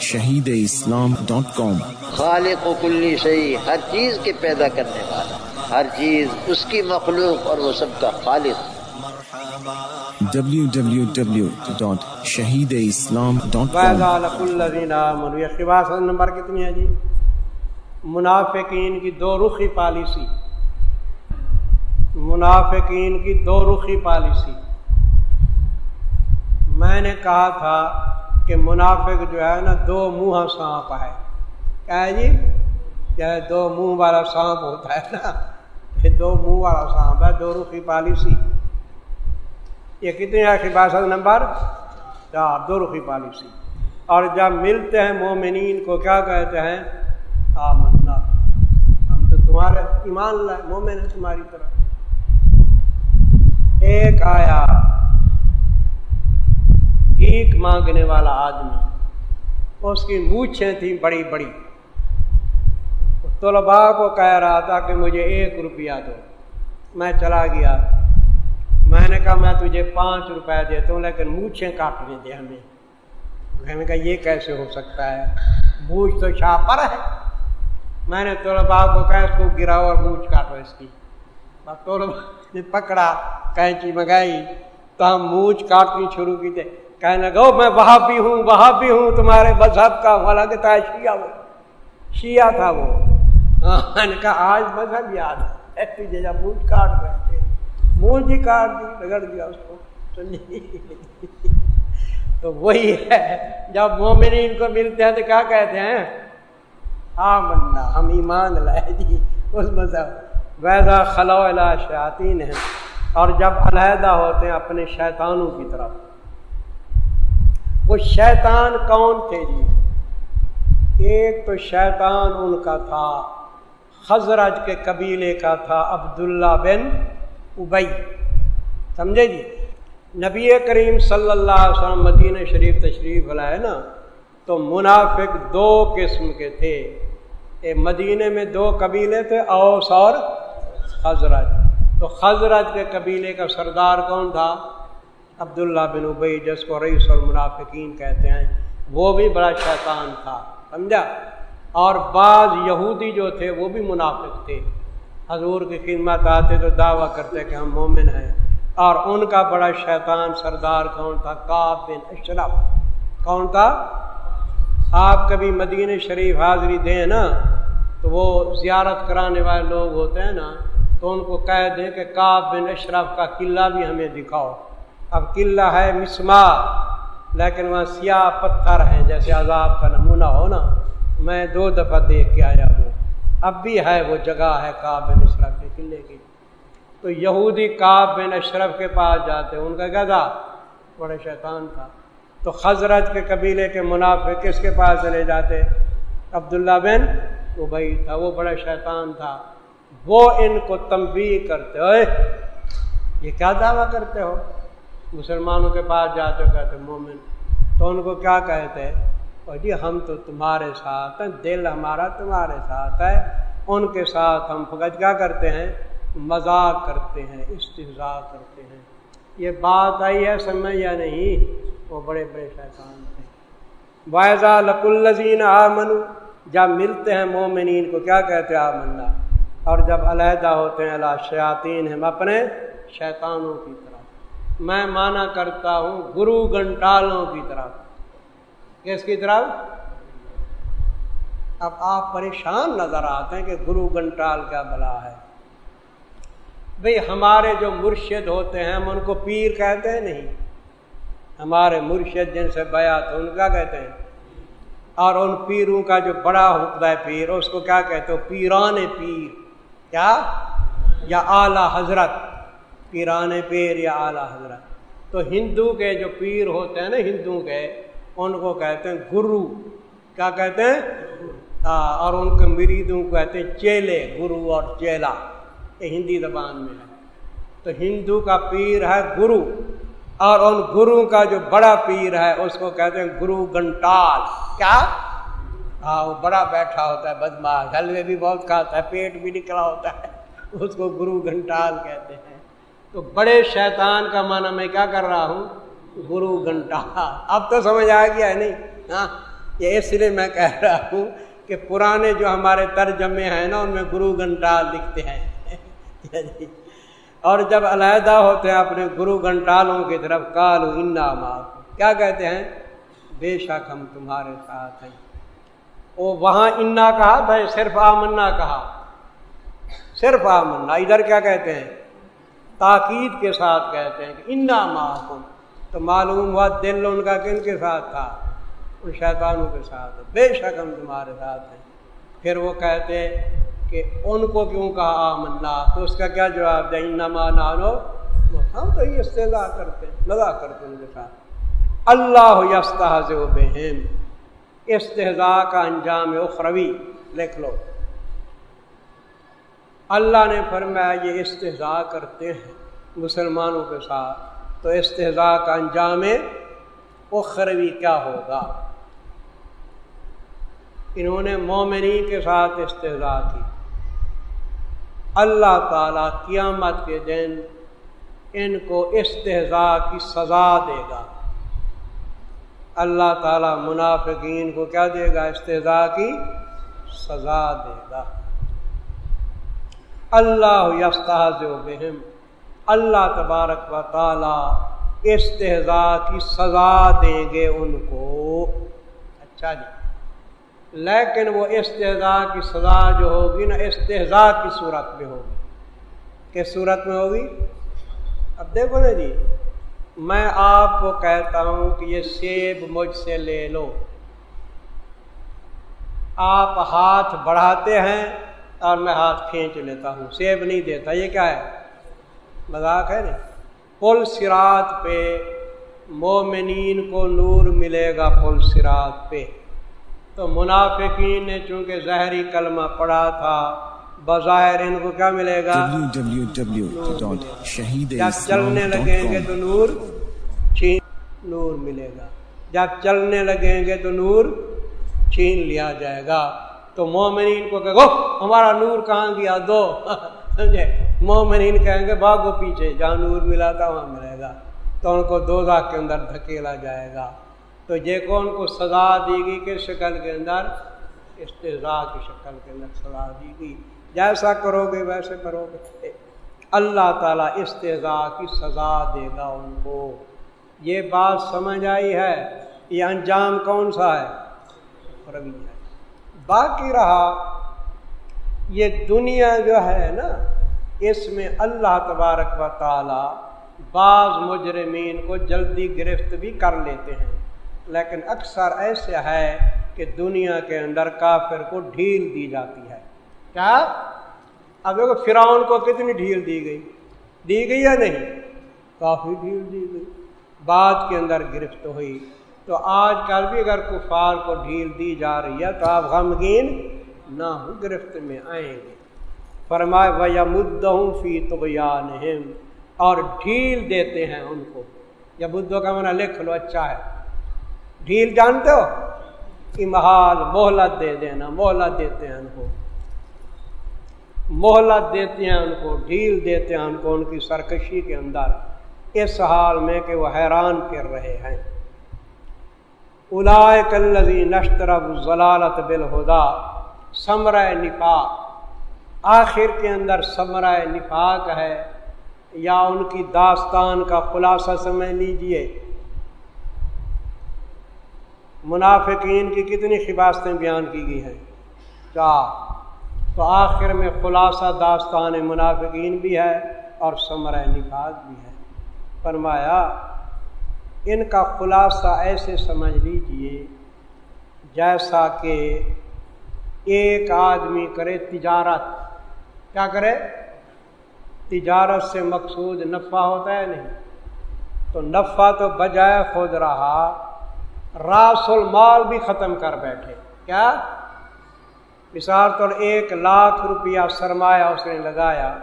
شہید اسلام ڈاٹ کام۔ خالق و کلی شہی ہر چیز کے پیدا کرنے والا ہر چیز اس کی مخلوق اور وہ سب کا خالق۔ www.shahideislam.com نمبر کتنی ہے جی؟ منافقین کی دو رخی پالیسی۔ منافقین کی دو رخی پالیسی۔ میں نے کہا تھا کہ منافق جو ہے نا دو منہ سانپ ہے کیا ہے جی؟ کیا ہے دو منہ والا سانپ ہوتا ہے نا۔ یہ دو منہ والا سانپ ہے، دو رخی پالیسی یہ کتنی ہے باسط نمبر؟ چار، دو رخی پالیسی اور جب ملتے ہیں مومنین کو کیا کہتے ہیں؟ آ منا ہم تو تمہارے ایمان لائے، مومن ہے تمہاری طرح ایک آیا۔ ایک مانگنے والا آدمی، اس کی مونچھیں تھیں بڑی بڑی۔ طلباء کو کہہ رہا تھا کہ مجھے ایک روپیہ دو۔ میں چلا گیا۔ میں نے کہا، میں تجھے پانچ روپے دیتا ہوں، لیکن مونچھیں کاٹنے دے ہمیں۔ میں نے کہا، یہ کیسے ہو سکتا ہے؟ مونچھ تو شاہ پر ہے۔ میں نے طلباء کو کہا، اس کو گراؤ اور مونچھ کاٹو اس کی۔ طلباء نے پکڑا، کینچی منگائی، تو ہم مونچھ کاٹنی شروع کی تھے۔ کہنے لگا میں وہاں بھی ہوں وہاں بھی ہوں تمہارے مذہب کا والا کہتا ہے شیعہ وہ شیعہ تھا وہ. ہاں، نے کہا آج مذہب یاد ہے تجھے جب مونچھ کاٹ رہے تھے مونچھ بھی کاٹ دی بگڑ دیا اس کو تو وہی ہے جب مومنین کو ملتے ہیں تو کیا کہتے ہیں ہاں منا ہم ایمان لائے جی اس مذہب ویزا خلا شاطین ہیں اور جب علیحدہ ہوتے ہیں اپنے شیطانوں کی طرف وہ شیطان کون تھے جی؟ ایک تو شیطان ان کا تھا حضرت کے قبیلے کا تھا، عبداللہ بن ابئی سمجھے جی؟ نبی کریم صلی اللہ علیہ وسلم مدینہ شریف تشریف لائے نا، تو منافق دو قسم کے تھے۔ اے مدینہ میں دو قبیلے تھے، اوس اور حضرت تو حضرت کے قبیلے کا سردار کون تھا؟ عبداللہ بن ابئی جس کو رئیس المنافقین کہتے ہیں، وہ بھی بڑا شیطان تھا، سمجھا؟ اور بعض یہودی جو تھے، وہ بھی منافق تھے۔ حضور کی خدمت آتے تو دعویٰ کرتے کہ ہم مومن ہیں۔ اور ان کا بڑا شیطان سردار کون تھا؟ کاب بن اشرف۔ کون تھا؟ آپ کبھی مدینہ شریف حاضری دیں نا، تو وہ زیارت کرانے والے لوگ ہوتے ہیں نا، تو ان کو کہہ دیں کہ کاب بن اشرف کا قلعہ بھی ہمیں دکھاؤ۔ اب قلعہ ہے مسما لیکن وہاں سیاہ پتھر ہیں، جیسے عذاب کا نمونہ ہو نا، میں دو دفعہ دیکھ کے آیا ہوں۔ اب بھی ہے وہ جگہ ہے کاب بن اشرف کے قلعے کی۔ تو یہودی کاب بن اشرف کے پاس جاتے ان کا کیا تھا بڑے شیطان تھا۔ تو حضرت کے قبیلے کے منافع کس کے پاس چلے جاتے؟ عبداللہ بن وہ بھائی تھا، وہ بڑا شیطان تھا۔ وہ ان کو تنبیہ کرتے ہوئے یہ کیا دعویٰ کرتے ہو؟ مسلمانوں کے پاس جاتے کہتے مومن، تو ان کو کیا کہتے اور جی ہم تو تمہارے ساتھ ہیں، دل ہمارا تمہارے ساتھ ہے، ان کے ساتھ ہم فقط کیا کرتے ہیں؟ مذاق کرتے ہیں استضاء کرتے ہیں۔ یہ بات آئی ہے سمجھ یا نہیں؟ وہ بڑے بڑے شیطان تھے۔ واحضہ لک الزین آمن جب ملتے ہیں مومنین کو، کیا کہتے ہیں؟ آمنا۔ اور جب علیحدہ ہوتے ہیں اللہ شیاطین، ہم اپنے شیطانوں کی میں مانا کرتا ہوں گرو گنٹالوں کی طرف۔ کس کی طرف؟ اب آپ پریشان نظر آتے ہیں کہ گرو گنٹال کیا بلا ہے۔ بھئی ہمارے جو مرشد ہوتے ہیں ہم ان کو پیر کہتے ہیں نہیں۔ ہمارے مرشد جن سے بیات ان کا کہتے ہیں؟ اور ان پیروں کا جو بڑا حکم ہے پیر، اس کو کیا کہتے ہو؟ پیران پیر۔ کیا؟ یا اعلیٰ حضرت۔ پیران پیر یا اعلیٰ حضرت۔ تو ہندو کے جو پیر ہوتے ہیں نا ہندو کے، ان کو کہتے ہیں گرو۔ کیا کہتے ہیں؟ اور ان کے مریدوں کو کہتے ہیں چیلے، گرو اور چیلا۔ یہ ہندی زبان میں ہے۔ تو ہندو کا پیر ہے گرو، اور ان گرو کا جو بڑا پیر ہے، اس کو کہتے ہیں گرو گنٹال کیا؟ ہاں وہ بڑا بیٹھا ہوتا ہے بدماش حلوے بھی بہت کھاتا ہے، پیٹ بھی نکلا ہوتا ہے۔ اس کو گرو گھنٹال کہتے ہیں۔ تو بڑے شیطان کا معنی میں کیا کر رہا ہوں؟ گرو گھنٹال اب تو سمجھ آ گیا ہے نہیں؟ ہاں یہ اس لیے میں کہہ رہا ہوں کہ پرانے جو ہمارے ترجمے ہیں نا، ان میں گرو گھنٹال لکھتے ہیں۔ اور جب علیحدہ ہوتے ہیں اپنے گرو گھنٹالوں کی طرف کالو انا کیا کہتے ہیں؟ بے شک ہم تمہارے ساتھ ہیں۔ وہ وہاں انا کہا، بھائی صرف آمنا کہا۔ صرف آمنا۔ ادھر کیا کہتے ہیں؟ تاکید کے ساتھ کہتے ہیں کہ انا معاف تو معلوم ہوا دل ان کا کن کے ساتھ تھا۔ ان شیطانوں کے ساتھ بے شک ہم تمہارے ساتھ ہیں۔ پھر وہ کہتے ہیں کہ ان کو کیوں کہا آمنا؟ تو اس کا کیا جواب دیں؟ نما نانو ہم تو یہ استضاء کرتے ہیں لگا کرتے ان کے ساتھ۔ اللہ یستحز و بہم۔ استحضاء کا انجام اخروی، لکھ لو۔ اللہ نے فرمایا یہ استحضاء کرتے ہیں مسلمانوں کے ساتھ۔ تو استحضاء کا انجام اخروی کیا ہوگا؟ انہوں نے مومنی کے ساتھ استحضاء کی۔ اللہ تعالیٰ قیامت کے دن ان کو استحضاء کی سزا دے گا۔ اللہ تعالیٰ منافقین کو کیا دے گا؟ استحضاء کی سزا دے گا۔ اللہ یستاز بہم اللہ تبارک و تعالی استحضاء کی سزا دیں گے ان کو۔ اچھا جی۔ لیکن وہ استحضاء کی سزا جو ہوگی نا استحضاء کی صورت میں ہوگی۔ کس صورت میں ہوگی؟ اب دیکھو نا جی میں آپ کو کہتا ہوں کہ یہ سیب مجھ سے لے لو۔ آپ ہاتھ بڑھاتے ہیں اور میں ہاتھ کھینچ لیتا ہوں سیب نہیں دیتا یہ کیا ہے؟ مذاق ہے نا؟ پل سرات پہ مومنین کو نور ملے گا پل سرات پہ۔ تو منافقین نے چونکہ زہری کلمہ پڑھا تھا بظاہر ان کو کیا ملے گا؟ جب چلنے لگیں گے تو نور چھین نور ملے گا۔ جب چلنے لگیں گے تو نور چھین لیا جائے گا۔ تو مومنین کو کہ ہمارا نور کہاں گیا؟ دو۔ سمجھے؟ مومنین کہیں گے باغو پیچھے جہاں نور ملا تھا وہاں ملے گا۔ تو ان کو دو کے اندر دھکیلا جائے گا۔ تو یہ کو ان کو سزا دی گئی، کس شکل کے اندر؟ استضاء کی شکل کے اندر سزا دی گئی۔ جیسا کرو گے، ویسے کرو گے۔ اللہ تعالیٰ استضاء کی سزا دے گا ان کو۔ یہ بات سمجھ آئی ہے؟ یہ انجام کون سا ہے؟ روی ہے۔ باقی رہا، یہ دنیا جو ہے نا، اس میں اللہ تبارک و تعالی بعض مجرمین کو جلدی گرفت بھی کر لیتے ہیں۔ لیکن اکثر ایسے ہے کہ دنیا کے اندر کافر کو ڈھیل دی جاتی ہے۔ کیا؟ اب دیکھو، فرعون کو کتنی ڈھیل دی گئی؟ دی گئی یا نہیں؟ کافی ڈھیل دی گئی۔ بعد کے اندر گرفت ہوئی۔ تو آج کل بھی اگر کفار کو ڈھیل دی جا رہی ہے تو آپ غمگین نہ ہوں، گرفت میں آئیں گے۔ فرمائے بھیا مدعوں فی تو اور ڈھیل دیتے ہیں ان کو۔ یا بدھو کا منع لکھ لو اچھا ہے۔ ڈھیل جانتے ہو؟ امہال مہلت دے دینا، مہلت دیتے ہیں ان کو۔ مہلت دیتے ہیں ان کو، ڈھیل دیتے ہیں ان کو، ان کی سرکشی کے اندر۔ اس حال میں کہ وہ حیران کر رہے ہیں۔ الائے نشترب ضلالت بالہدا ثمرۂ نفاق۔ آخر کے اندر ثمرۂ نفاق ہے، یا ان کی داستان کا خلاصہ سمجھ لیجیے۔ منافقین کی کتنی خباستیں بیان کی گئی ہیں۔ چار۔ تو آخر میں خلاصہ داستان منافقین بھی ہے اور ثمرۂ نفاق بھی ہے۔ فرمایا ان کا خلاصہ ایسے سمجھ لیجیے جیسا کہ ایک آدمی کرے تجارت۔ کیا کرے؟ تجارت سے مقصود نفع ہوتا ہے نہیں؟ تو نفع تو بجائے خود رہا، راس المال بھی ختم کر بیٹھے۔ کیا؟ مثال طور ایک لاکھ روپیہ سرمایہ اس نے لگایا،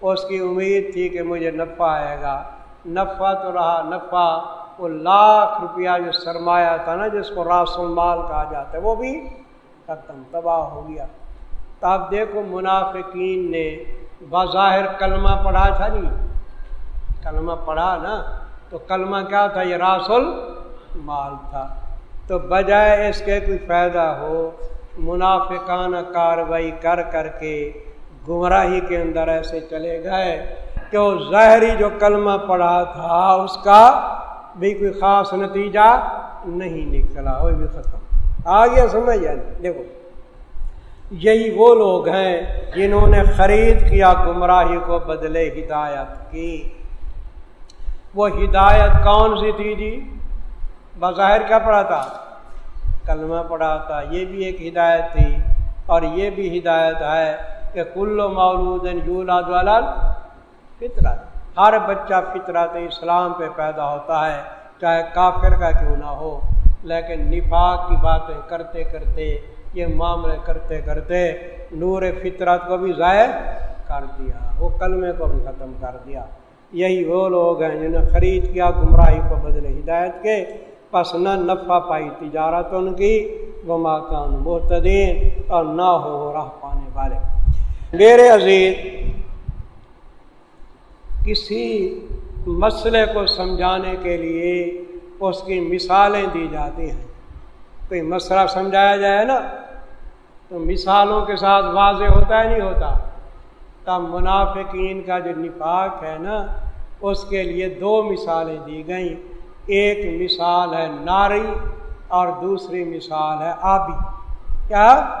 اس کی امید تھی کہ مجھے نفع آئے گا۔ نفع تو رہا، نفع وہ لاکھ روپیہ جو سرمایہ تھا نا، جس کو راس المال کہا جاتا ہے، وہ بھی ختم، تباہ ہو گیا۔ تو اب دیکھو، منافقین نے بظاہر کلمہ پڑھا تھا نہیں کلمہ پڑھا نا، تو کلمہ کیا تھا؟ یہ راس المال تھا۔ تو بجائے اس کے کوئی فائدہ ہو، منافقانہ کاروائی کر کر کے گمراہی کے اندر ایسے چلے گئے کہ وہ ظاہری جو کلمہ پڑھا تھا، اس کا بھی کوئی خاص نتیجہ نہیں نکلا، وہ بھی ختم۔ آ گیا سمجھ جائے دیکھو، یہی وہ لوگ ہیں جنہوں نے خرید کیا، گمراہی کو بدلے ہدایت کی۔ وہ ہدایت کون سی تھی جی؟ بظاہر کیا پڑھا تھا؟ کلمہ پڑھا تھا۔ یہ بھی ایک ہدایت تھی۔ اور یہ بھی ہدایت ہے کہ کل مولود فطرت ہر بچہ فطرت اسلام پہ پیدا ہوتا ہے، چاہے کافر کا کیوں نہ ہو۔ لیکن نفاق کی باتیں کرتے کرتے، یہ معاملے کرتے کرتے نور فطرت کو بھی ضائع کر دیا، وہ کلمے کو بھی ختم کر دیا۔ یہی وہ لوگ ہیں جنہوں نے خرید کیا، گمراہی کو بدلے ہدایت کے۔ پس نہ نفع پائی تجارت ان کی وہ ماکان محتدین اور نہ ہو راہ پانے والے۔ میرے عزیز کسی مسئلے کو سمجھانے کے لیے اس کی مثالیں دی جاتی ہیں۔ کوئی مسئلہ سمجھایا جائے نا، تو مثالوں کے ساتھ واضح ہوتا ہے نہیں ہوتا۔ تب منافقین کا جو نفاق ہے نا، اس کے لیے دو مثالیں دی گئیں۔ ایک مثال ہے ناری اور دوسری مثال ہے آبی۔ کیا؟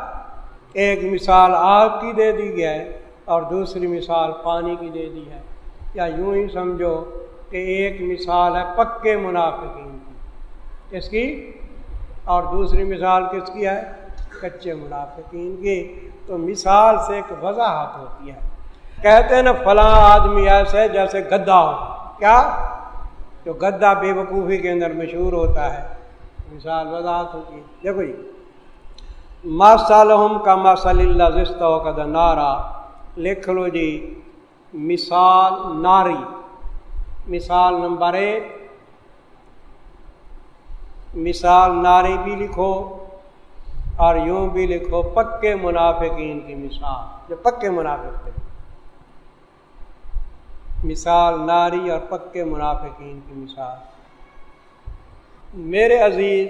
ایک مثال آگ کی دے دی ہے اور دوسری مثال پانی کی دے دی ہے۔ یا یوں ہی سمجھو کہ ایک مثال ہے پکے منافقین کی۔ کس کی؟ اور دوسری مثال کس کی ہے؟ کچے منافقین کی۔ تو مثال سے ایک وضاحت ہوتی ہے۔ کہتے ہیں نا، فلاں آدمی ایسے جیسے گدا ہو۔ کیا؟ جو گدا بے وقوفی کے اندر مشہور ہوتا ہے۔ مثال وضاحت ہوتی ہے۔ دیکھو جی۔ ماسالحم کا ماسل اللہ کا نعرہ لکھ لو جی۔ مثال ناری۔ مثال نمبر ایک۔ مثال ناری بھی لکھو اور یوں بھی لکھو، پکے منافقین کی مثال، جو پکے منافق تھے۔ مثال ناری اور پکے منافقین کی مثال۔ میرے عزیز،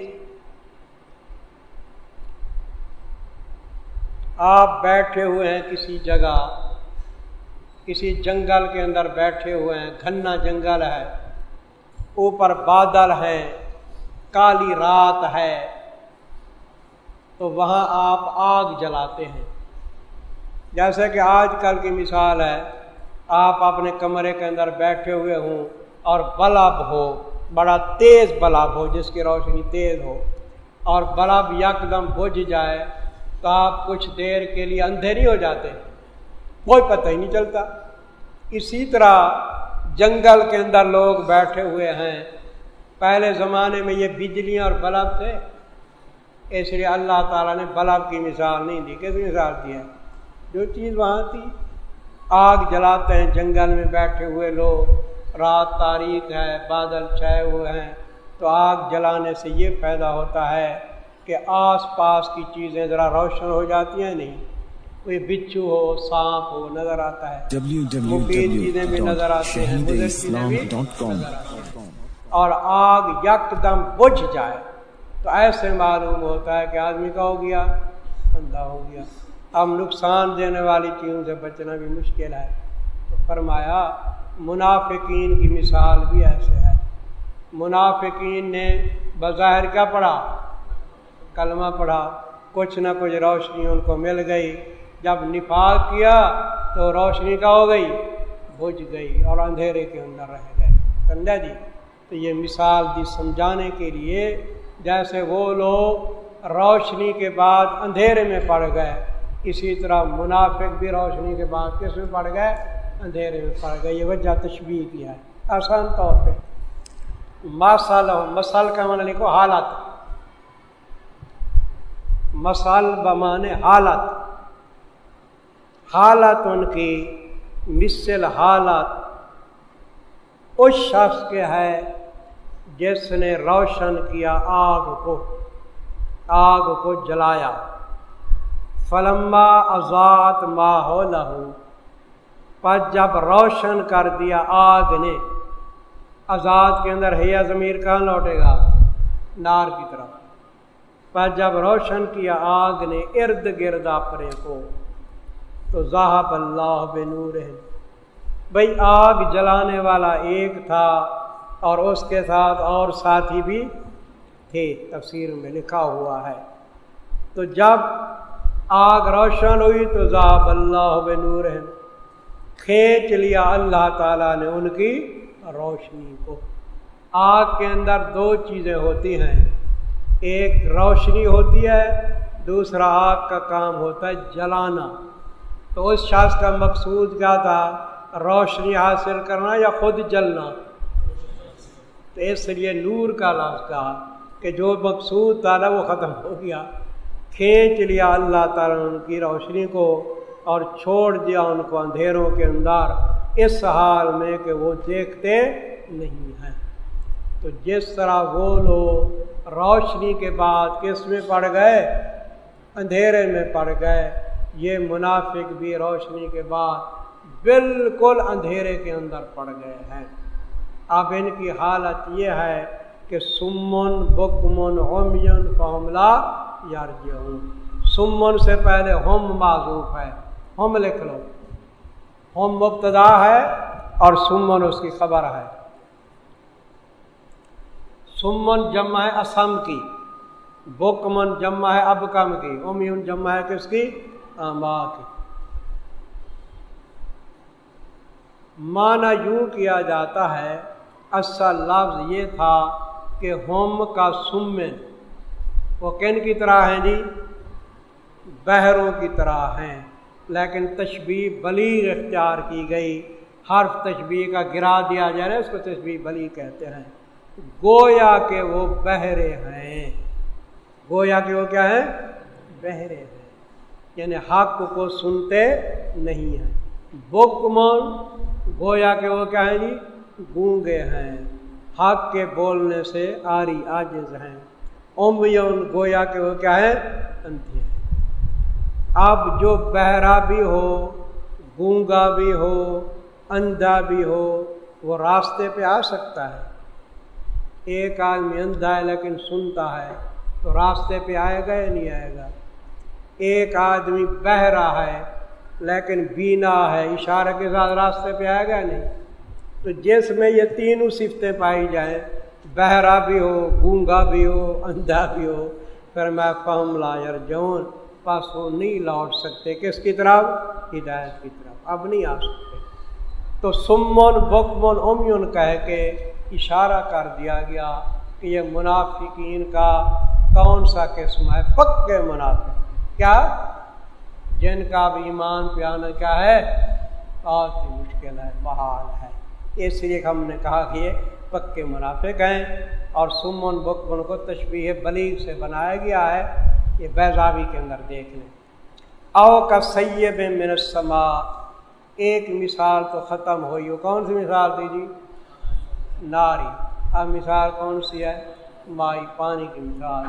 آپ بیٹھے ہوئے ہیں کسی جگہ۔ کسی جنگل کے اندر بیٹھے ہوئے ہیں، گھنا جنگل ہے، اوپر بادل ہیں کالی رات ہے، تو وہاں آپ آگ جلاتے ہیں۔ جیسے کہ آج کل کی مثال ہے، آپ اپنے کمرے کے اندر بیٹھے ہوئے ہوں اور بلب ہو، بڑا تیز بلب ہو، جس کی روشنی تیز ہو، اور بلب یکدم بجھ جائے تو آپ کچھ دیر کے لیے اندھیری ہو جاتے ہیں۔ کوئی پتہ ہی نہیں چلتا۔ اسی طرح جنگل کے اندر لوگ بیٹھے ہوئے ہیں۔ پہلے زمانے میں یہ بجلیاں اور بلب تھے۔ اس لیے اللہ تعالیٰ نے بلب کی مثال نہیں دی۔ کیسی مثال دی ہے؟ جو چیز وہاں تھی۔ آگ جلاتے ہیں جنگل میں بیٹھے ہوئے لوگ۔ رات تاریخ ہے، بادل چھائے ہوئے ہیں۔ تو آگ جلانے سے یہ فائدہ ہوتا ہے کہ آس پاس کی چیزیں ذرا روشن ہو جاتی ہیں نہیں؟ کوئی بچھو ہو سانپ ہو نظر آتا ہے۔ مفید چیزیں بھی نظر آتے ہیں اور آگ یک دم بجھ جائے۔ تو ایسے معلوم ہوتا ہے کہ آدمی کا ہو گیا اندھا ہو گیا۔ اب نقصان دینے والی چیزوں سے بچنا بھی مشکل ہے۔ تو فرمایا منافقین کی مثال بھی ایسے ہے۔ منافقین نے بظاہر کیا پڑھا؟ کلمہ پڑھا۔ کچھ نہ کچھ روشنی ان کو مل گئی۔ جب نفاق کیا تو روشنی کا ہو گئی؟ بجھ گئی اور اندھیرے کے اندر رہ گئے۔ سمجھا جی تو یہ مثال دی سمجھانے کے لیے جیسے وہ لوگ روشنی کے بعد اندھیرے میں پڑ گئے، اسی طرح منافق بھی روشنی کے بعد کس میں پڑ گئے؟ اندھیرے میں پڑ گئے۔ یہ وجہ تشبیح کیا ہے۔ آسان طور پہ۔ مسل مسل کا من لکھو، حالت۔ مسل بمانے حالت۔ حالت ان کی مثل حالت اس شخص کے ہے جس نے روشن کیا آگ کو آگ کو جلایا۔ فلما آزاد ماحول لہو پر جب روشن کر دیا آگ نے آزاد کے اندر حیا ضمیر کہاں لوٹے گا؟ نار کی طرف۔ پر جب روشن کیا آگ نے، ارد گرد اپنے کو تو ذاہب اللہ بنور بھائی آگ جلانے والا ایک تھا اور اس کے ساتھ اور ساتھی بھی تھے، تفسیر میں لکھا ہوا ہے۔ تو جب آگ روشن ہوئی تو ذاہب اللہ بنور کھینچ لیا اللہ تعالیٰ نے ان کی روشنی کو۔ آگ کے اندر دو چیزیں ہوتی ہیں۔ ایک روشنی ہوتی ہے، دوسرا آگ کا کام ہوتا ہے جلانا۔ تو اس شخص کا مقصود کیا تھا؟ روشنی حاصل کرنا یا خود جلنا؟ تو اس لیے نور کا لفظ کہا کہ جو مقصود تھا نا وہ ختم ہو گیا۔ کھینچ لیا اللہ تعالیٰ نے ان کی روشنی کو اور چھوڑ دیا ان کو اندھیروں کے اندر۔ اس حال میں کہ وہ دیکھتے نہیں ہیں۔ تو جس طرح وہ لوگ روشنی کے بعد کس میں پڑ گئے، اندھیرے میں پڑ گئے یہ منافق بھی روشنی کے بعد بالکل اندھیرے کے اندر پڑ گئے ہیں۔ اب ان کی حالت یہ ہے کہ سمن، بکمن ہومین فملہ یار سمن سے پہلے ہوم معذوف ہے ہوم لکھ لو۔ ہوم مبتدا ہے اور سمن اس کی خبر ہے۔ سمن جمع ہے اسم کی، بکمن جمع ہے اب کم کی امیون جمع ہے کس کی؟ ماں کی مانا یوں کیا جاتا ہے اصل لفظ یہ تھا کہ ہوم کا سمن، وہ کن کی طرح ہیں جی؟ بہروں کی طرح ہیں۔ لیکن تشبیح بلی اختیار کی گئی۔ حرف تشبیح کا گرا دیا جائے اس کو تشبیح بلی کہتے ہیں۔ گویا کہ وہ بہرے ہیں۔ گویا کہ وہ کیا ہے بہرے ہیں۔ یعنی حق کو سنتے نہیں ہیں۔ بکمن گویا کہ وہ کیا ہے جی گونگے ہیں۔ حق کے بولنے سے آری آجز ہیں۔ امیون گویا کہ وہ کیا ہے ہیں۔ اب جو بہرا بھی ہو، گونگا بھی ہو، اندھا بھی ہو، وہ راستے پہ آ سکتا ہے۔ ایک آدمی اندھا ہے لیکن سنتا ہے، تو راستے پہ آئے گا یا نہیں آئے گا؟ ایک آدمی بہ رہا ہے، لیکن بینا ہے، اشارہ کے ساتھ راستے پہ آئے گا نہیں۔ تو جس میں یہ تینوں صفتیں پائی جائیں، بہرا بھی ہو، گونگا بھی ہو، اندھا بھی ہو، پھر میں فہم لا یار جون پاس وہ نہیں لوٹ سکتے۔ کس کی طرف؟ ہدایت کی طرف۔ اب نہیں آ سکتے۔ تو سمن بکمن امیون کہہ کے اشارہ کر دیا گیا کہ یہ منافقین کا کون سا قسم ہے؟ پکے منافق۔ کیا جن کا بھی ایمان پہ آنا کیا ہے بہت ہی مشکل ہے، بحال ہے۔ اس لیے ہم نے کہا کہ یہ پکے منافق ہیں اور سمن بکمن کو تشبیح بلیغ سے بنایا گیا ہے، یہ بیضاوی کے اندر دیکھ لیں۔ او کا سیب منسما ایک مثال تو ختم ہوئی۔ ہو کون سی مثال تھی جی؟ ناری۔ اب مثال کون سی ہے؟ مائی پانی کی مثال۔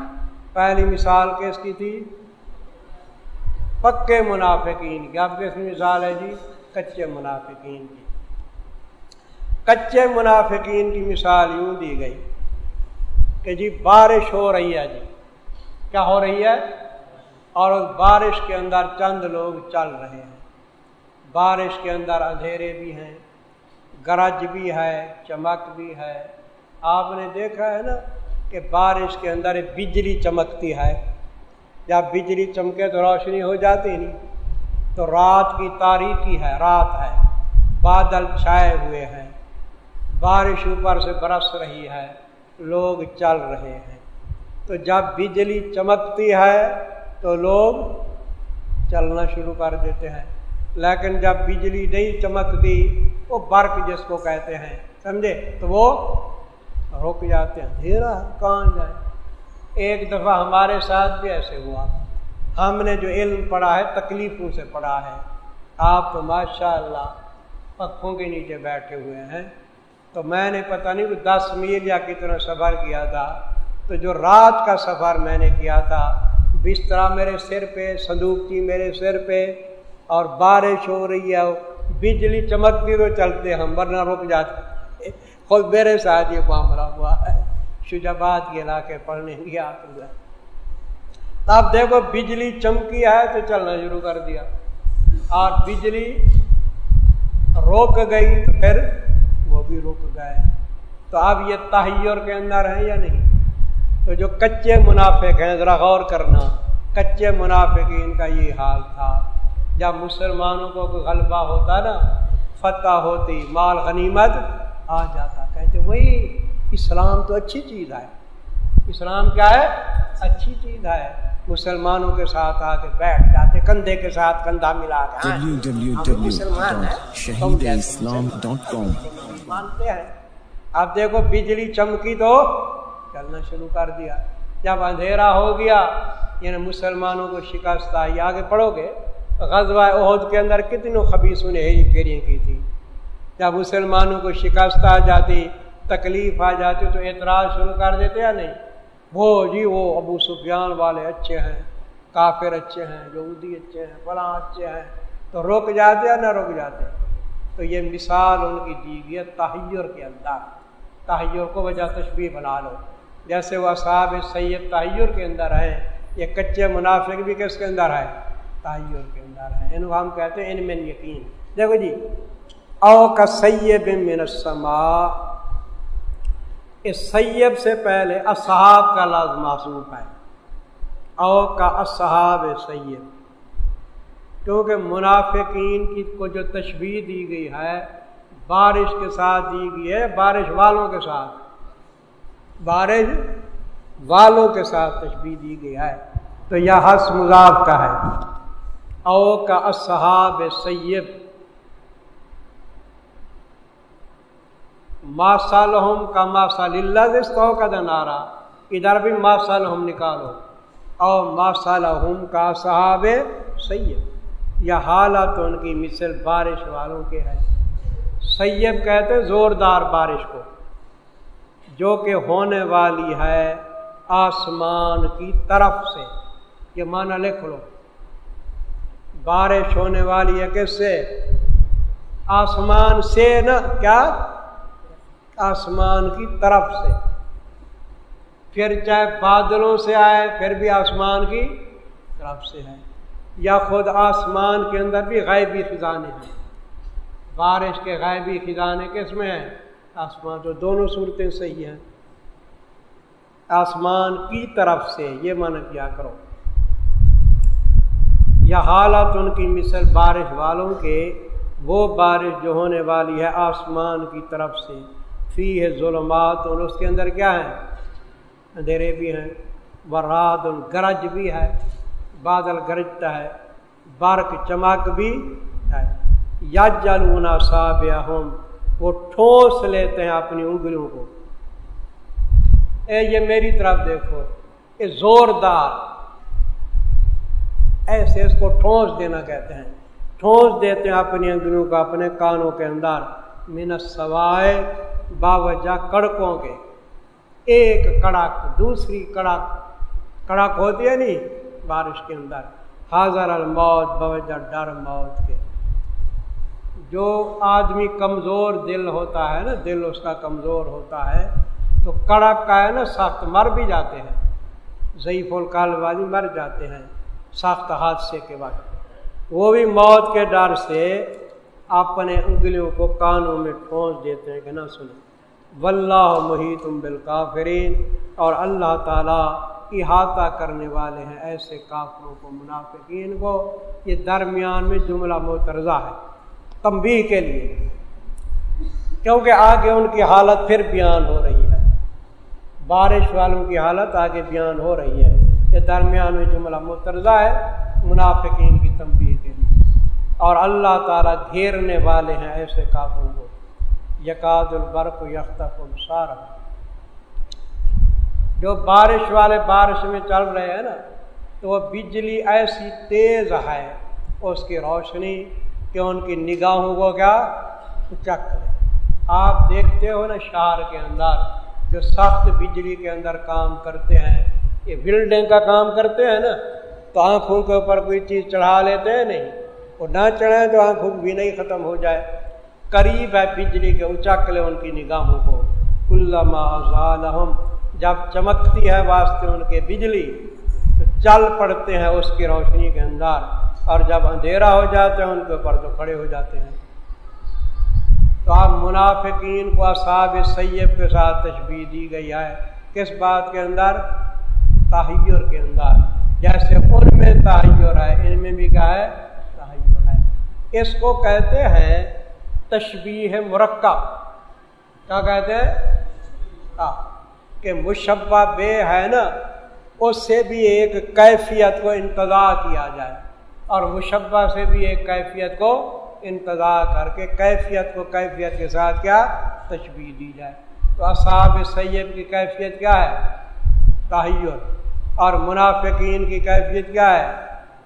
پہلی مثال کس کی تھی؟ پکے منافقین کی اب کس کی مثال ہے جی کچے منافقین کی۔ کچے منافقین کی مثال یوں دی گئی کہ جی بارش ہو رہی ہے جی۔ کیا ہو رہی ہے؟ اور اس بارش کے اندر چند لوگ چل رہے ہیں۔ بارش کے اندر اندھیرے بھی ہیں، گرج بھی ہے، چمک بھی ہے۔ آپ نے دیکھا ہے نا کہ بارش کے اندر بجلی چمکتی ہے۔ جب بجلی چمکے تو روشنی ہو جاتی نہیں، تو رات کی تاریخی ہے، رات ہے، بادل چھائے ہوئے ہیں، بارش اوپر سے برس رہی ہے، لوگ چل رہے ہیں۔ تو جب بجلی چمکتی ہے تو لوگ چلنا شروع کر دیتے ہیں۔ لیکن جب بجلی نہیں چمکتی، وہ برق جس کو کہتے ہیں، سمجھے؟ تو وہ رک جاتے ہیں دھیرا کہاں جائے؟ ایک دفعہ ہمارے ساتھ بھی ایسے ہوا۔ ہم نے جو علم پڑھا ہے، تکلیفوں سے پڑھا ہے۔ آپ تو ماشاء اللہ پکھوں کے نیچے بیٹھے ہوئے ہیں۔ تو میں نے پتہ نہیں کہ دس میل یا کتنا سفر کیا تھا۔ تو جو رات کا سفر میں نے کیا تھا بستر میرے سر پہ، صندوق تھی میرے سر پہ، اور بارش ہو رہی ہے، بجلی چمکتی تو چلتے ہم، ورنہ رک جاتے۔ خود میرے ساتھ یہ معاملہ ہوا ہے۔ شجاباد کے علاقے پڑھنے گیا اب دیکھو بجلی چمکی ہے تو چلنا شروع کر دیا۔ اور بجلی روک گئی تو پھر وہ بھی رک گئے۔ تو اب یہ تحیر کے اندر ہے یا نہیں؟ تو جو کچے منافق ہیں، ذرا غور کرنا۔ کچے منافقین کا یہ حال تھا۔ جب مسلمانوں کو کوئی غلبہ ہوتا نا، فتح ہوتی، مال غنیمت آ جاتا۔ کہتے وہی اسلام تو اچھی چیز ہے۔ اسلام کیا ہے؟ اچھی چیز ہے۔ مسلمانوں کے ساتھ آ کے بیٹھ جاتے کندھے کے ساتھ کندھا ملا کے۔ مانتے ہیں۔ اب دیکھو بجلی چمکی تو چلنا شروع کر دیا۔ جب اندھیرا ہو گیا یعنی مسلمانوں کو شکست آئی۔ آگے پڑھو گے غزوہ عہد کے اندر کتنی خبیصوں نے پھیریاں کی تھی۔ جب مسلمانوں کو شکست آ جاتی تکلیف آ جاتی تو اعتراض شروع کر دیتے یا نہیں؟ وہ جی وہ ابو سفیان والے اچھے ہیں، کافر اچھے ہیں، یہودی اچھے ہیں، فلاں اچھے ہیں۔ تو رک جاتے یا نہ رک جاتے؟ تو یہ مثال ان کی دی گئی ہے تحیر کے اندر، تحیر کو وجہ تشبیح بنا لو۔ جیسے وہ صاحب سید تحیر کے اندر ہیں، یہ کچے منافق بھی کس کے اندر ہے تحیر کے اندر ہے ان کو ہم کہتے ہیں ان میں یقین۔ دیکھو جی او کا سیب من السماء اس سیب سے پہلے اصحاب کا لفظ معصوف ہے او کا اصحاب سیب کیونکہ منافقین کی کو جو تشبیح دی گئی ہے، بارش کے ساتھ دی گئی ہے، بارش والوں کے ساتھ۔ بارش والوں کے ساتھ تشبیح دی گئی ہے۔ تو یہ حس مذاب کا ہے۔ او کا اصحاب سیب ماسالحم کا ماسال اللہ دستوں کا دنارا ادھر بھی ماسالحم نکالو۔ او ماسالحم کا صحاب سیب یا حالت ان کی مثل بارش والوں کے ہے سیب کہتے زوردار بارش کو۔ جو کہ ہونے والی ہے آسمان کی طرف سے۔ یہ معنی لکھ لو۔ بارش ہونے والی ہے کس سے؟ آسمان سے نا کیا؟ آسمان کی طرف سے۔ پھر چاہے بادلوں سے آئے، پھر بھی آسمان کی طرف سے ہے یا خود آسمان کے اندر بھی غیبی خزانے ہیں۔ بارش کے غیبی خزانے کس میں ہیں؟ آسمان تو دونوں صورتیں صحیح ہیں۔ آسمان کی طرف سے، یہ من کیا کرو۔ یا حالت ان کی مثل بارش والوں کے، وہ بارش جو ہونے والی ہے آسمان کی طرف سے۔ فی ہے ظلمات، اور اس کے اندر کیا ہے؟ اندھیرے بھی ہیں، وراد گرج بھی ہے بادل گرجتا ہے برق چمک بھی ہے۔ یا جلونا صاحب ہم وہ ٹھوس لیتے ہیں اپنی انگلیوں کو۔ اے، یہ میری طرف دیکھو، یہ زوردار۔ ایسے اس کو ٹھونس دینا کہتے ہیں۔ ٹھونس دیتے ہیں اپنی انگلیوں کو، اپنے کانوں کے اندر۔ منت سوائے باوجہ کڑکوں کے ایک کڑک دوسری کڑک کڑک ہوتی ہے نہیں بارش کے اندر حاضر الموت باوجہ ڈر موت کے جو آدمی کمزور دل ہوتا ہے نا دل اس کا کمزور ہوتا ہے تو کڑک کا ہے نا سخت مر بھی جاتے ہیں ضعیف القال والی مر جاتے ہیں سخت حادثے کے وقت وہ بھی موت کے ڈر سے اپنے انگلیوں کو کانوں میں ٹھونس دیتے ہیں کہ نہ سنیں۔ واللہ محیط بالکافرین۔ اور اللہ تعالیٰ احاطہ کرنے والے ہیں ایسے کافروں کو، منافقین کو۔ یہ درمیان میں جملہ مترزہ ہے تمبی کے لیے۔ کیونکہ آگے ان کی حالت پھر بیان ہو رہی ہے۔ بارش والوں کی حالت آگے بیان ہو رہی ہے۔ یہ درمیان میں جملہ مترزہ ہے۔ منافقین کی تمبی اور اللہ تعالیٰ گھیرنے والے ہیں ایسے کافروں کو۔ یقاد البرق یختف السارا۔ جو بارش والے بارش میں چل رہے ہیں نا، تو وہ بجلی ایسی تیز ہے، اس کی روشنی کہ ان کی نگاہوں کو کیا؟ چک لے۔ آپ دیکھتے ہو نا شہر کے اندر، جو سخت بجلی کے اندر کام کرتے ہیں، یہ بلڈنگ کا کام کرتے ہیں نا، تو آنکھوں کے اوپر کوئی چیز چڑھا لیتے ہیں نہیں۔ وہ نہ چڑھیں تو آنکھوں بھی نہیں ختم ہو جائے۔ قریب ہے بجلی کے اونچا کلے ان کی نگاہوں کو۔ علامہ جب چمکتی ہے واسطے ان کے بجلی، تو چل پڑتے ہیں اس کی روشنی کے اندر۔ اور جب اندھیرا ہو جاتے ہیں ان کے اوپر تو کھڑے ہو جاتے ہیں۔ تو آپ منافقین کو اصحاب سیب کے ساتھ تشبیح دی گئی ہے۔ کس بات کے اندر؟ تحیر کے اندر۔ جیسے ان میں تحیر ہے، ان میں بھی کیا ہے؟ اس کو کہتے ہیں تشبیح مرکب۔ کیا کہتے ہیں؟ کہ مشبہ بے ہے نا، اس سے بھی ایک کیفیت کو انتظار کیا جائے۔ اور مشبہ سے بھی ایک کیفیت کو انتظار کر کے کیفیت کو کیفیت کے ساتھ کیا؟ تشبیح دی جائے۔ تو اصحاب سید کی کیفیت کیا ہے؟ تحیر۔ اور منافقین کی کیفیت کیا ہے؟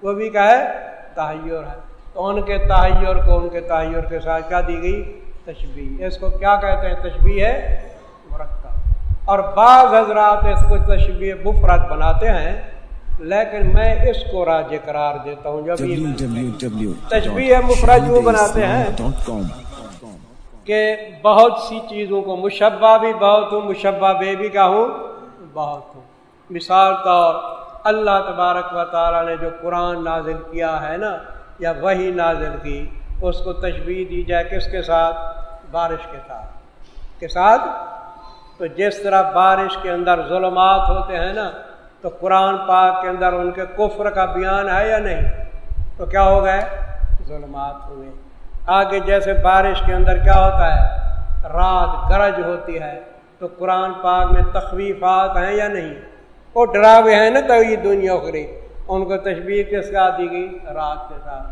وہ بھی کیا ہے؟ تحیر ہے۔ تو ان کے تحیر کو ان کے تحیر کے ساتھ کیا دی گئی؟ تشبیح اس کو کیا کہتے ہیں؟ تشبیح ہے مرکب۔ اور بعض حضرات اس کو تشبیح مفرت بناتے ہیں لیکن میں اس کو راج قرار دیتا ہوں جب تشبیح مفرت وہ بناتے ہیں کہ بہت سی چیزوں کو مشبہ بھی بہت ہوں مشبہ بے بھی کا ہوں بہت ہوں۔ مثال طور اللہ تبارک و تعالیٰ نے جو قرآن نازل کیا ہے نا یا وہی نازل کی، اس کو تشبیح دی جائے کس کے ساتھ؟ بارش کے ساتھ۔ کے ساتھ؟ تو جس طرح بارش کے اندر ظلمات ہوتے ہیں نا، تو قرآن پاک کے اندر ان کے کفر کا بیان ہے یا نہیں؟ تو کیا ہو گئے؟ ظلمات ہوئے۔ آگے جیسے بارش کے اندر کیا ہوتا ہے؟ رات گرج ہوتی ہے۔ تو قرآن پاک میں تخویفات ہیں یا نہیں؟ وہ ڈراوے ہیں نا تو یہ دنیا اخری ان کو تشبیح کس کا دی گئی؟ رات کے ساتھ۔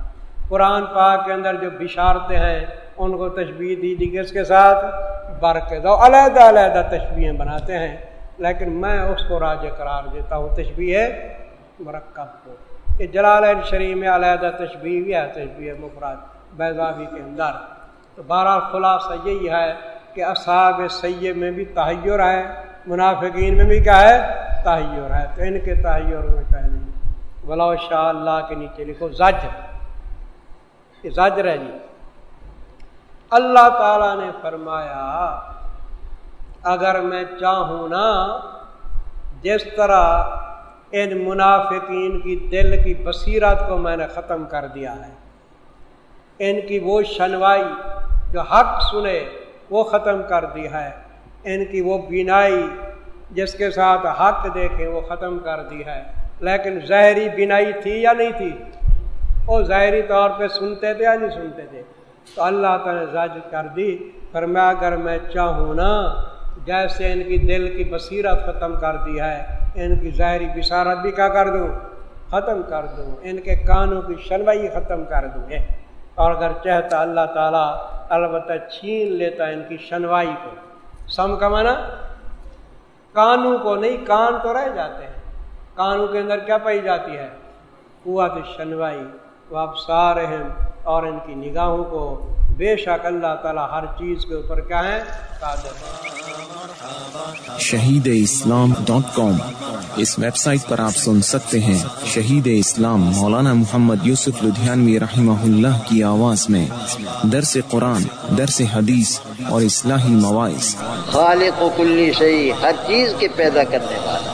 قرآن پاک کے اندر جو بشارتیں ہیں، ان کو تشبیح دی دی کس کے ساتھ؟ برکے علیحدہ علیحدہ تشبیہیں بناتے ہیں۔ لیکن میں اس کو راج قرار دیتا ہوں تشبیح مرکب کو۔ یہ جلال شریف میں علیحدہ تشبیح بھی ہے تشبیح مفراد بیضابی کے اندر۔ تو بارہ خلاصہ یہی ہے کہ اصحاب سید میں بھی تحیر ہے، منافقین میں بھی کیا ہے؟ تحیر ہے۔ تو ان کے تحیر میں کہہ نہیں بلا شاہ اللہ کے نیچے لکھو زج یہ زجر ہے جی۔ اللہ تعالی نے فرمایا، اگر میں چاہوں نا، جس طرح ان منافقین کی دل کی بصیرت کو میں نے ختم کر دیا ہے، ان کی وہ شنوائی جو حق سنے، وہ ختم کر دی ہے۔ ان کی وہ بینائی جس کے ساتھ حق دیکھیں، وہ ختم کر دی ہے۔ لیکن ظاہری بینائی تھی یا نہیں تھی، وہ ظاہری طور پہ سنتے تھے یا نہیں سنتے تھے۔ تو اللہ تعالیٰ نے زج کر دی پر میں اگر میں چاہوں نا، جیسے ان کی دل کی بصیرت ختم کر دی ہے، ان کی ظاہری بصارت بھی کیا کر دوں؟ ختم کر دوں۔ ان کے کانوں کی شنوائی ختم کر دوں گے۔ اور اگر چاہتا اللہ تعالیٰ البتہ چھین لیتا ان کی شنوائی کو۔ سم کا مانا کانوں کو نہیں، کان تو رہ جاتے ہیں۔ کانوں کے اندر کیا پائی جاتی ہے؟ قوت شنوائی۔ وہ اب سارے ہیں اور ان کی نگاہوں کو بے شک اللہ تعالیٰ ہر چیز کے اوپر کیا ہے؟ Shaheed Islam dot com. اس ویب سائٹ پر آپ سن سکتے ہیں شہید اسلام مولانا محمد یوسف لدھیانوی رحمہ اللہ کی آواز میں درس قرآن درس حدیث اور اصلاحی مواعث۔ خالق و کلی شہی ہر چیز کے پیدا کرنے والا۔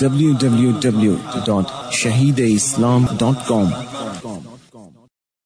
www.shahideislam.com